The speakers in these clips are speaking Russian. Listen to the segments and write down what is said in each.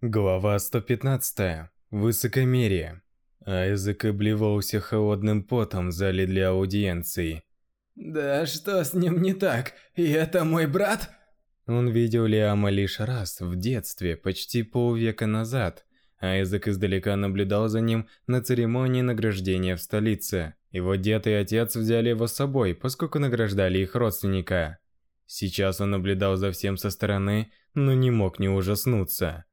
Глава 115. Высокомерие. Айзек обливался холодным потом в зале для аудиенции. «Да что с ним не так? И это мой брат?» Он видел Лиама лишь раз, в детстве, почти полвека назад. Айзек издалека наблюдал за ним на церемонии награждения в столице. Его дед и отец взяли его с собой, поскольку награждали их родственника. Сейчас он наблюдал за всем со стороны, но не мог не ужаснуться.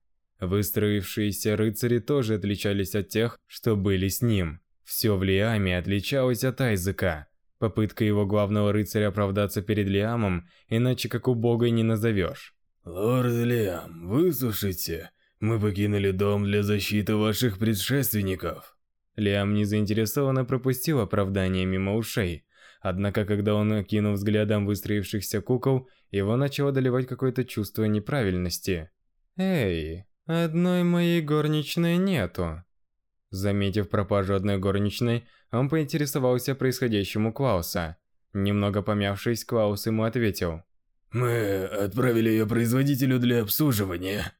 Выстроившиеся рыцари тоже отличались от тех, что были с ним. Все в Лиаме отличалось от Айзека. Попытка его главного рыцаря оправдаться перед Лиамом, иначе как убогой не назовешь. «Лорд Лиам, выслушайте. Мы покинули дом для защиты ваших предшественников». Лиам не заинтересованно пропустил оправдание мимо ушей. Однако, когда он окинул взглядом выстроившихся кукол, его начало доливать какое-то чувство неправильности. «Эй, одной моей горничной нету». Заметив пропажу одной горничной, он поинтересовался происходящему Клауса. Немного помявшись, Клаус ему ответил. «Мы отправили ее производителю для обслуживания».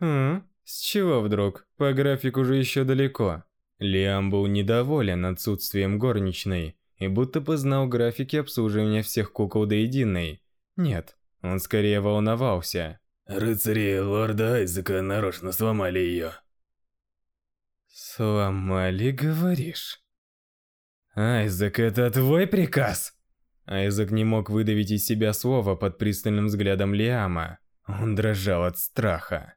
«Хм, с чего вдруг? По графику же еще далеко». Лиам был недоволен отсутствием горничной и будто бы знал графики обслуживания всех кукол до единой. Нет, он скорее волновался. «Рыцари лорда Айзека нарочно сломали ее». «Сломали, говоришь?» «Айзек, это твой приказ?» Айзек не мог выдавить из себя слова под пристальным взглядом Лиама. Он дрожал от страха.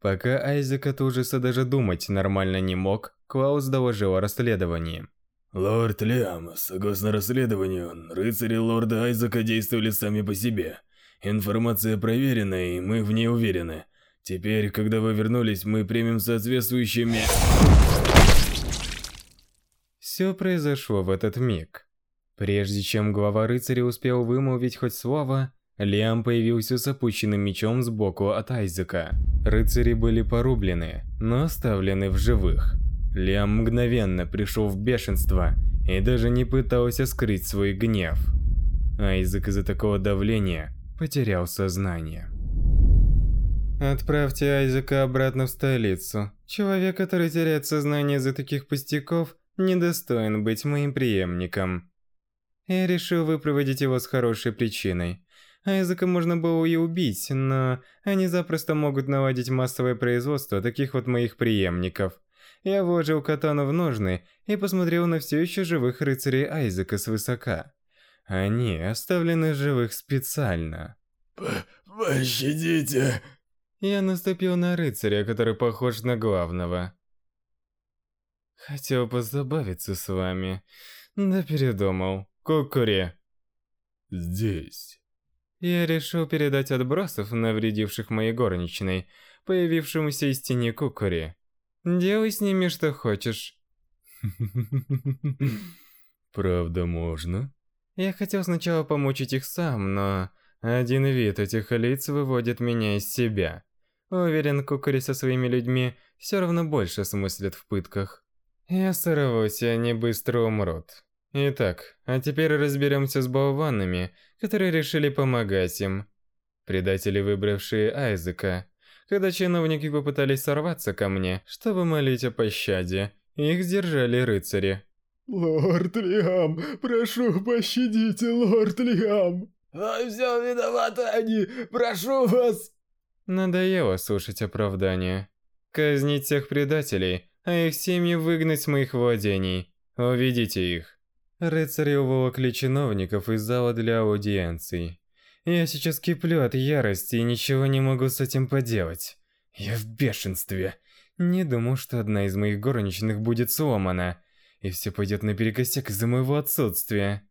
Пока Айзек от ужаса даже думать нормально не мог, Клаус доложил о расследовании. «Лорд Лиам, согласно расследованию, рыцари лорда Айзека действовали сами по себе. Информация проверена, и мы в ней уверены. Теперь, когда вы вернулись, мы примем соответствующие меры». Все произошло в этот миг. Прежде чем глава рыцаря успел вымолвить хоть слово, Лиам появился с опущенным мечом сбоку от Айзека. Рыцари были порублены, но оставлены в живых. Лиам мгновенно пришел в бешенство и даже не пытался скрыть свой гнев. Айзек из-за такого давления потерял сознание. Отправьте Айзека обратно в столицу. Человек, который теряет сознание из-за таких пустяков, недостоин быть моим преемником. Я решил выпроводить его с хорошей причиной. Айзека можно было и убить, но они запросто могут наладить массовое производство таких вот моих преемников. Я вложил катану в ножны и посмотрел на все еще живых рыцарей Айзека свысока. Они оставлены живых специально. «Пощадите!» Я наступил на рыцаря, который похож на главного. Хотел позабавиться с вами, да передумал. Кукури. Здесь. Я решил передать отбросов, навредивших моей горничной, появившемуся из тени Кукури. Делай с ними что хочешь. Правда можно? Я хотел сначала помучить их сам, но один вид этих лиц выводит меня из себя. Уверен, Кукури со своими людьми все равно больше смыслят в пытках. Я сорвусь, и они быстро умрут. Итак, а теперь разберемся с болванами, которые решили помогать им. Предатели, выбравшие Айзека. Когда чиновники попытались сорваться ко мне, чтобы молить о пощаде, их сдержали рыцари. «Лорд Лиам, прошу, пощадите, лорд Лиам!» «Ой, все виноваты они, прошу вас!» Надоело слушать оправдания. Казнить всех предателей, а их семьи выгнать с моих владений. Уведите их. Рыцари уволокли чиновников из зала для аудиенций. Я сейчас киплю от ярости и ничего не могу с этим поделать. Я в бешенстве. Не думал, что одна из моих горничных будет сломана, и все пойдет наперекосяк из-за моего отсутствия.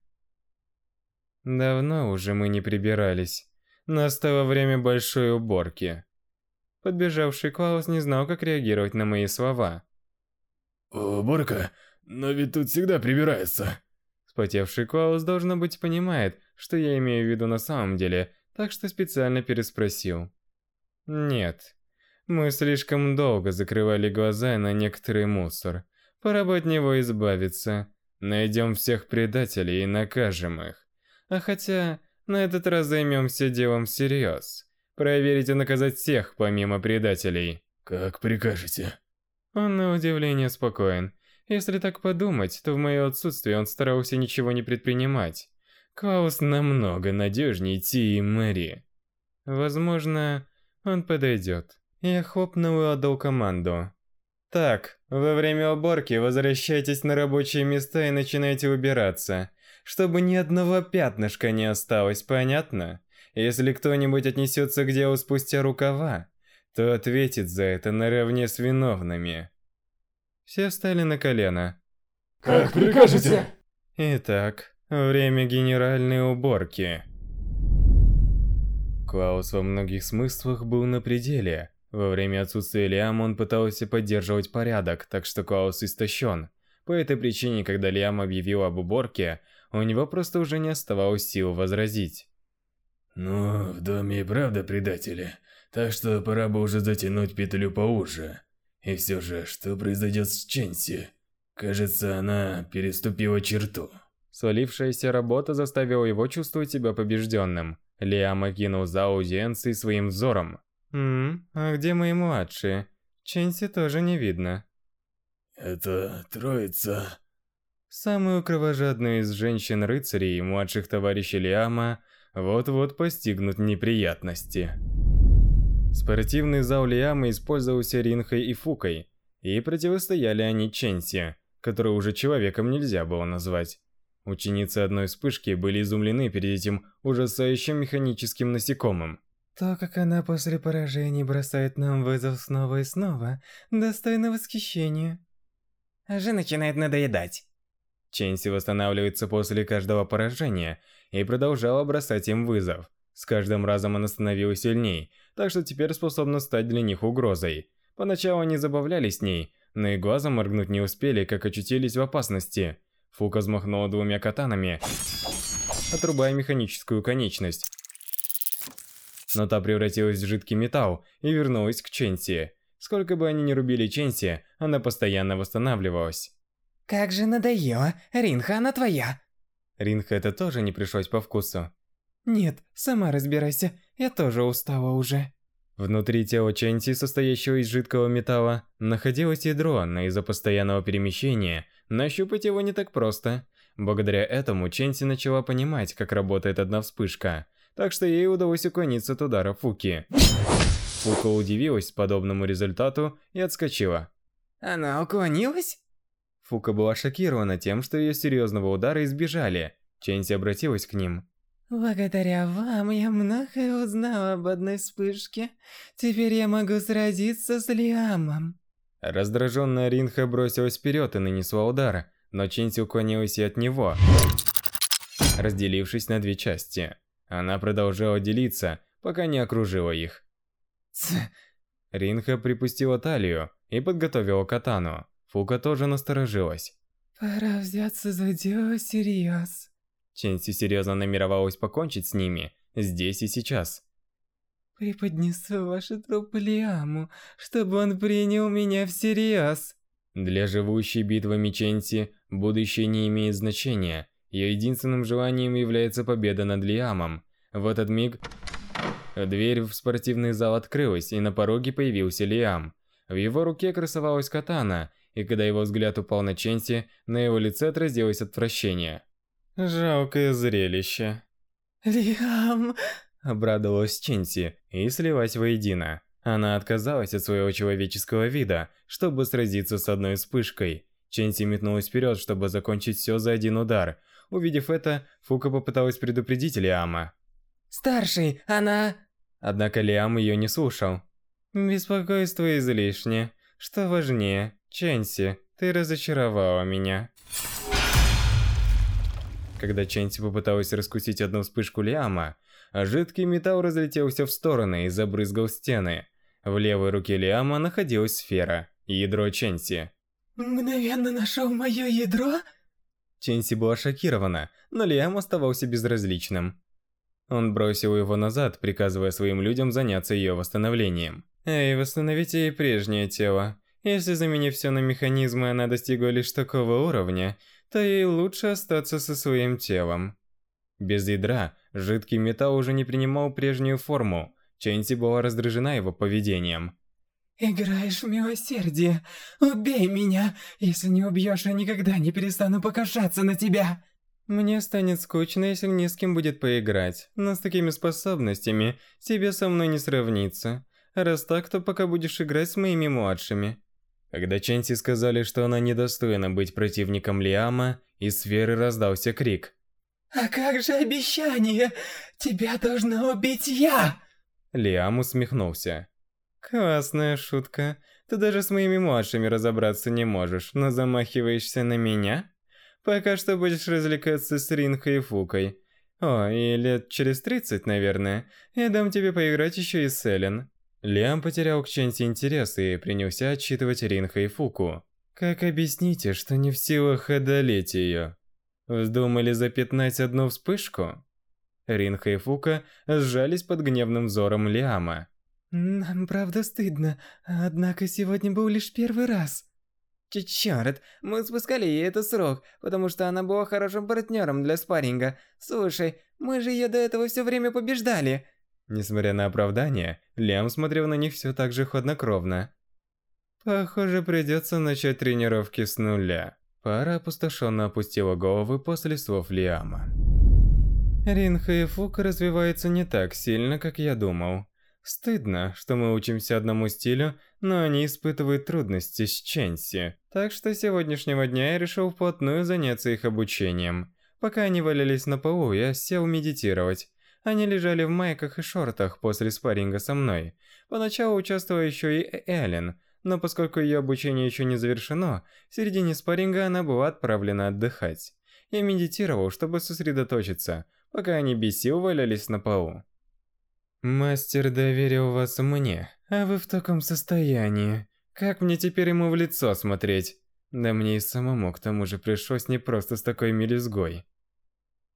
Давно уже мы не прибирались. Настало время большой уборки. Подбежавший Клаус не знал, как реагировать на мои слова. «Уборка? Но ведь тут всегда прибирается». Спотевший Клаус, должно быть, понимает, что я имею в виду на самом деле, так что специально переспросил. «Нет. Мы слишком долго закрывали глаза на некоторый мусор. Пора бы от него избавиться. Найдем всех предателей и накажем их. А хотя, на этот раз займемся делом всерьез. Проверить и наказать всех, помимо предателей. Как прикажете. Он на удивление спокоен. Если так подумать, то в мое отсутствие он старался ничего не предпринимать. Клаус намного надежнее Ти и Мэри. Возможно, он подойдет. Я хлопнул и отдал команду. Так, во время уборки возвращайтесь на рабочие места и начинайте убираться, чтобы ни одного пятнышка не осталось, понятно? Если кто-нибудь отнесется к делу спустя рукава, то ответит за это наравне с виновными. Все встали на колено. Как прикажете. Итак, время генеральной уборки. Клаус во многих смыслах был на пределе. Во время отсутствия Лиама он пытался поддерживать порядок, так что Клаус истощен. По этой причине, когда Лиам объявил об уборке, у него просто уже не оставалось сил возразить. Ну, в доме и правда предатели, так что пора бы уже затянуть петлю поуже. И все же, что произойдет с Ченси? Кажется, она переступила черту. Свалившаяся работа заставила его чувствовать себя побежденным. Лиам окинул за аудиенцией своим взором. «Ммм, а где мои младшие? Ченси тоже не видно». «Это троица...» Самую кровожадную из женщин-рыцарей и младших товарищей Лиама вот-вот постигнут неприятности. Спортивный зал Лиама использовался Ринхой и Фукой, и противостояли они Ченси, которого уже человеком нельзя было назвать. Ученицы одной вспышки были изумлены перед этим ужасающим механическим насекомым. То, как она после поражений бросает нам вызов снова и снова, достойно восхищения. Же начинает надоедать. Ченси восстанавливается после каждого поражения и продолжала бросать им вызов. С каждым разом она становилась сильней, так что теперь способна стать для них угрозой. Поначалу они забавлялись с ней, но и глазом моргнуть не успели, как очутились в опасности. Фука взмахнула двумя катанами, отрубая механическую конечность. Но та превратилась в жидкий металл и вернулась к Ченси. Сколько бы они ни рубили Ченси, она постоянно восстанавливалась. Как же надоело. Ринха, она твоя. Ринха это тоже не пришлось по вкусу. Нет, сама разбирайся. Я тоже устала уже. Внутри тела Ченси, состоящего из жидкого металла, находилось ядро, но из-за постоянного перемещения нащупать его не так просто. Благодаря этому Ченси начала понимать, как работает одна вспышка, так что ей удалось уклониться от удара Фуки. Фука удивилась подобному результату и отскочила. Она уклонилась? Фука была шокирована тем, что ее серьезного удара избежали. Ченси обратилась к ним. Благодаря вам я многое узнала об одной вспышке. Теперь я могу сразиться с Лиамом. Раздраженная Ринха бросилась вперед и нанесла удар, но Ченси уклонилась и от него, разделившись на две части. Она продолжала делиться, пока не окружила их. Ц... Ринха припустила талию и подготовила катану. Фука тоже насторожилась. Пора взяться за дело всерьез. Ченси серьезно намеревалась покончить с ними, здесь и сейчас. Преподнесу ваши трупы Лиаму, чтобы он принял меня всерьез. Для живущей битвами Ченси будущее не имеет значения. Ее единственным желанием является победа над Лиамом. В этот миг дверь в спортивный зал открылась, и на пороге появился Лиам. В его руке красовалась катана, и когда его взгляд упал на Ченси, на его лице отразилось отвращение. «Жалкое зрелище». Лиам... Обрадовалась Ченси и слилась воедино. Она отказалась от своего человеческого вида, чтобы сразиться с одной вспышкой. Ченси метнулась вперед, чтобы закончить все за один удар. Увидев это, Фука попыталась предупредить Лиама. Старший, она... Однако Лиам ее не слушал. «Беспокойство излишне. Что важнее, Ченси, ты разочаровала меня. Когда Ченси попыталась раскусить одну вспышку Лиама, жидкий металл разлетелся в стороны и забрызгал стены. В левой руке Лиама находилась сфера, ядро Ченси. Мгновенно нашел мое ядро? Ченси была шокирована, но Лиам оставался безразличным. Он бросил его назад, приказывая своим людям заняться ее восстановлением. «Эй, восстановите ей прежнее тело. Если заменив все на механизмы она достигла лишь такого уровня, то ей лучше остаться со своим телом. Без ядра жидкий металл уже не принимал прежнюю форму. Чэнси была раздражена его поведением. «Играешь в милосердие. Убей меня. Если не убьешь, я никогда не перестану покушаться на тебя». Мне станет скучно, если не с кем будет поиграть, но с такими способностями тебе со мной не сравниться. Раз так, то пока будешь играть с моими младшими. Когда Ченси сказали, что она недостойна быть противником Лиама, из сферы раздался крик. «А как же обещание? Тебя должна убить я!» Лиам усмехнулся. «Классная шутка. Ты даже с моими младшими разобраться не можешь, но замахиваешься на меня? Пока что будешь развлекаться с Ринхой и Фукой. О, и лет через 30, наверное, я дам тебе поиграть еще и с Эллен». Лиам потерял к Ченси интерес и принялся отчитывать Ринха и Фуку. «Как объясните, что не в силах одолеть ее? Вздумали запятнать одну вспышку?» Ринха и Фука сжались под гневным взором Лиама. «Нам правда стыдно, однако сегодня был лишь первый раз». Чёрт, мы спускали ей этот срок, потому что она была хорошим партнером для спарринга. Слушай, мы же ее до этого все время побеждали. Несмотря на оправдание, Лиам смотрел на них все так же хладнокровно. Похоже, придется начать тренировки с нуля. Пара опустошенно опустила головы после слов Лиама. Ринха и Фук развиваются не так сильно, как я думал. Стыдно, что мы учимся одному стилю, но они испытывают трудности с Ченси. Так что с сегодняшнего дня я решил вплотную заняться их обучением. Пока они валялись на полу, я сел медитировать. Они лежали в майках и шортах после спарринга со мной. Поначалу участвовала еще и Эллен, но поскольку ее обучение еще не завершено, в середине спарринга она была отправлена отдыхать. Я медитировал, чтобы сосредоточиться – пока они без сил валялись на полу. «Мастер доверил вас мне, а вы в таком состоянии. Как мне теперь ему в лицо смотреть? Да мне и самому к тому же пришлось не просто с такой мелизгой».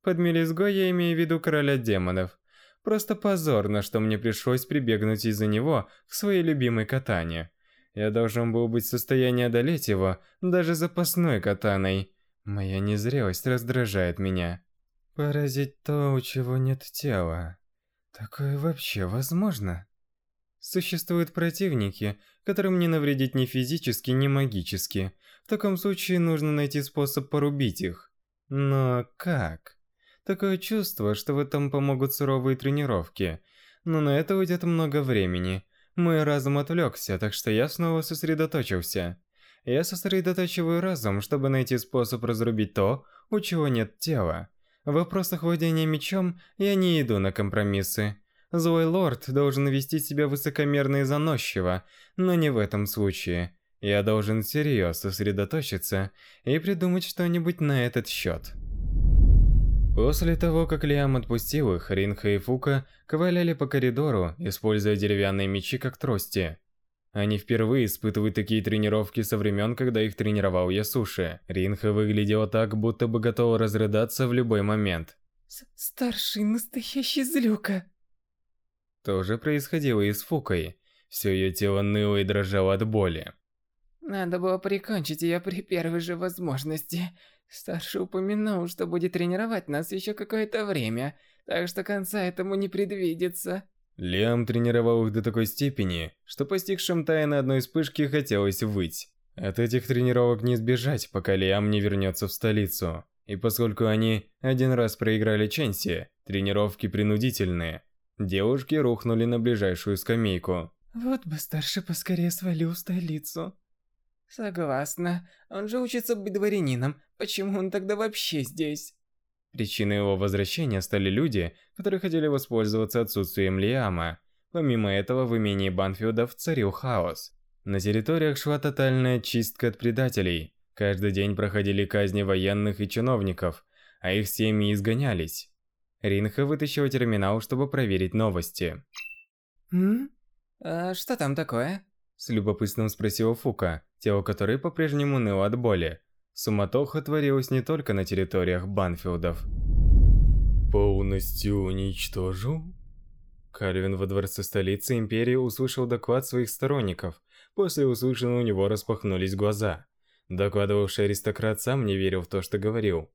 Под мелизгой я имею в виду короля демонов. Просто позорно, что мне пришлось прибегнуть из-за него к своей любимой катане. Я должен был быть в состоянии одолеть его, даже запасной катаной. Моя незрелость раздражает меня. Поразить то, у чего нет тела. Такое вообще возможно? Существуют противники, которым не навредить ни физически, ни магически. В таком случае нужно найти способ порубить их. Но как? Такое чувство, что в этом помогут суровые тренировки. Но на это уйдет много времени. Мой разум отвлекся, так что я снова сосредоточился. Я сосредотачиваю разум, чтобы найти способ разрубить то, у чего нет тела. В вопросах владения мечом я не иду на компромиссы. Злой лорд должен вести себя высокомерно и заносчиво, но не в этом случае. Я должен серьезно сосредоточиться и придумать что-нибудь на этот счет. После того, как Лиам отпустил их, Ринха и Фука ковыляли по коридору, используя деревянные мечи как трости. Они впервые испытывают такие тренировки со времен, когда их тренировал Ясуши. Ринха выглядела так, будто бы готова разрыдаться в любой момент. С «Старший настоящий злюка!» То же происходило и с Фукой. Все ее тело ныло и дрожало от боли. Надо было прикончить ее при первой же возможности. Старший упомянул, что будет тренировать нас еще какое-то время, так что конца этому не предвидится. Лиам тренировал их до такой степени, что постигшим тайны одной вспышки хотелось выть. От этих тренировок не избежать, пока Лиам не вернется в столицу. И поскольку они один раз проиграли Ченси, тренировки принудительные. Девушки рухнули на ближайшую скамейку. Вот бы старший поскорее свалил в столицу. Согласна. Он же учится быть дворянином. Почему он тогда вообще здесь? Причиной его возвращения стали люди, которые хотели воспользоваться отсутствием Лиама. Помимо этого, в имении Банфилдов царил хаос. На территориях шла тотальная чистка от предателей. Каждый день проходили казни военных и чиновников, а их семьи изгонялись. Ринха вытащила терминал, чтобы проверить новости. «М? А что там такое?» С любопытством спросила Фука, тело которой по-прежнему ныло от боли. Суматоха творилась не только на территориях Банфилдов. Полностью уничтожил? Кальвин во дворце столицы Империи услышал доклад своих сторонников. После услышанного у него распахнулись глаза. Докладывавший аристократ сам не верил в то, что говорил.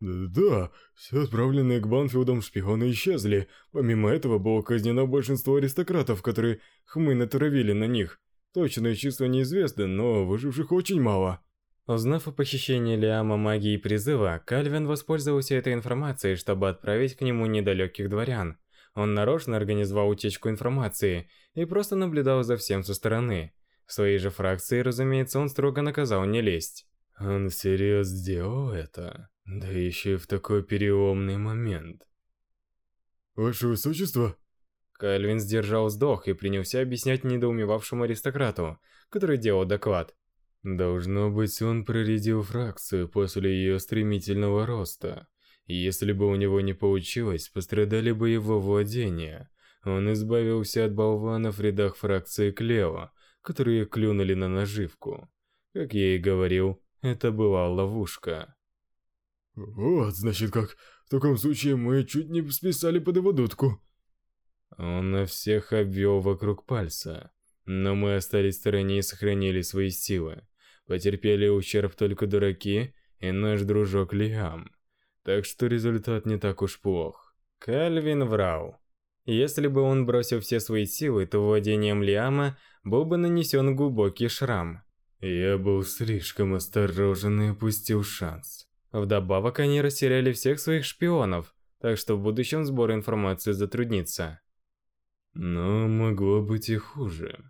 Да, все отправленные к Банфилдам шпионы исчезли. Помимо этого было казнено большинство аристократов, которые хмы натравили на них. Точное число неизвестно, но выживших очень мало. Узнав о похищении Лиама магии призыва, Кальвин воспользовался этой информацией, чтобы отправить к нему недалеких дворян. Он нарочно организовал утечку информации и просто наблюдал за всем со стороны. В своей же фракции, разумеется, он строго наказал не лезть. Он всерьез сделал это? Да еще и в такой переломный момент. Ваше Высочество? Кальвин сдержал вздох и принялся объяснять недоумевавшему аристократу, который делал доклад. Должно быть, он проредил фракцию после ее стремительного роста. Если бы у него не получилось, пострадали бы его владения. Он избавился от болванов в рядах фракции Клео, которые клюнули на наживку. Как я и говорил, это была ловушка. Вот, значит как. В таком случае мы чуть не списали под его дудку. Он на всех обвел вокруг пальца. Но мы остались в стороне и сохранили свои силы. Потерпели ущерб только дураки и наш дружок Лиам. Так что результат не так уж плох. Кальвин врал. Если бы он бросил все свои силы, то владением Лиама был бы нанесен глубокий шрам. Я был слишком осторожен и упустил шанс. Вдобавок они растеряли всех своих шпионов, так что в будущем сбор информации затруднится. Но могло быть и хуже.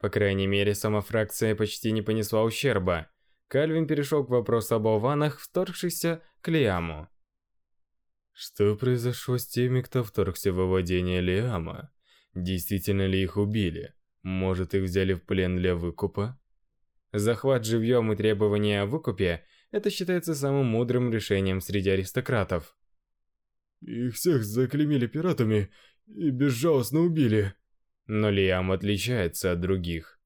По крайней мере, сама фракция почти не понесла ущерба. Кальвин перешел к вопросу о болванах, вторгшихся к Лиаму. Что произошло с теми, кто вторгся во владение Лиама? Действительно ли их убили? Может, их взяли в плен для выкупа? Захват живьем и требования о выкупе – это считается самым мудрым решением среди аристократов. Их всех заклемили пиратами и безжалостно убили. Но Лиам отличается от других.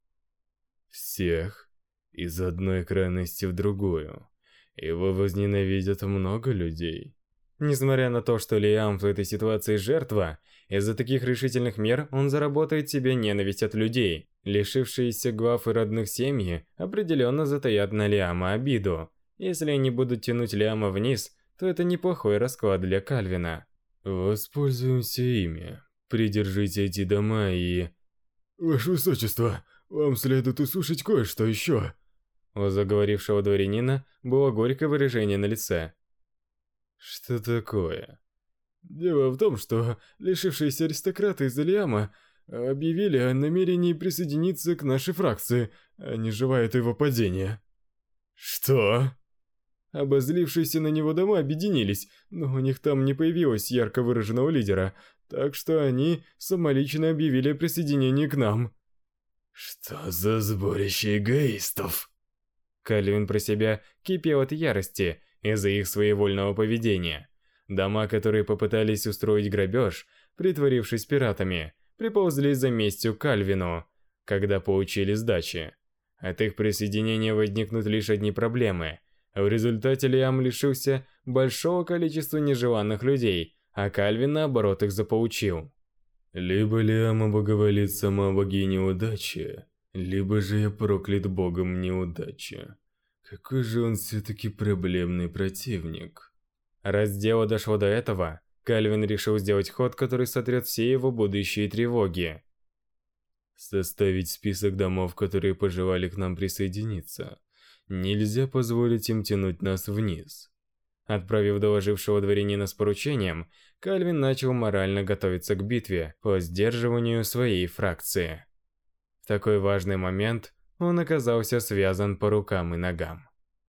Всех из одной крайности в другую. Его возненавидят много людей. Несмотря на то, что Лиам в этой ситуации жертва, из-за таких решительных мер он заработает себе ненависть от людей. Лишившиеся глав и родных семьи определенно затаят на Лиама обиду. Если они будут тянуть Лиама вниз, то это неплохой расклад для Кальвина. Воспользуемся ими. Придержите эти дома и... Ваше Высочество, вам следует услышать кое-что еще. У заговорившего дворянина было горькое выражение на лице. Что такое? Дело в том, что лишившиеся аристократы из Алиама объявили о намерении присоединиться к нашей фракции, они желают его падения. Что? Обозлившиеся на него дома объединились, но у них там не появилось ярко выраженного лидера, так что они самолично объявили о присоединении к нам. Что за сборище эгоистов? Кальвин про себя кипел от ярости из-за их своевольного поведения. Дома, которые попытались устроить грабеж, притворившись пиратами, приползли за местью Кальвину, когда получили сдачи. От их присоединения возникнут лишь одни проблемы. В результате Лиам лишился большого количества нежеланных людей, а Кальвин наоборот их заполучил. Либо Лиам обоговолит сама богиня удачи, либо же я проклят богом неудачи. Какой же он все-таки проблемный противник. Раз дело дошло до этого, Кальвин решил сделать ход, который сотрет все его будущие тревоги. Составить список домов, которые пожелали к нам присоединиться. Нельзя позволить им тянуть нас вниз. Отправив доложившего дворянина с поручением, Кальвин начал морально готовиться к битве по сдерживанию своей фракции. В такой важный момент он оказался связан по рукам и ногам.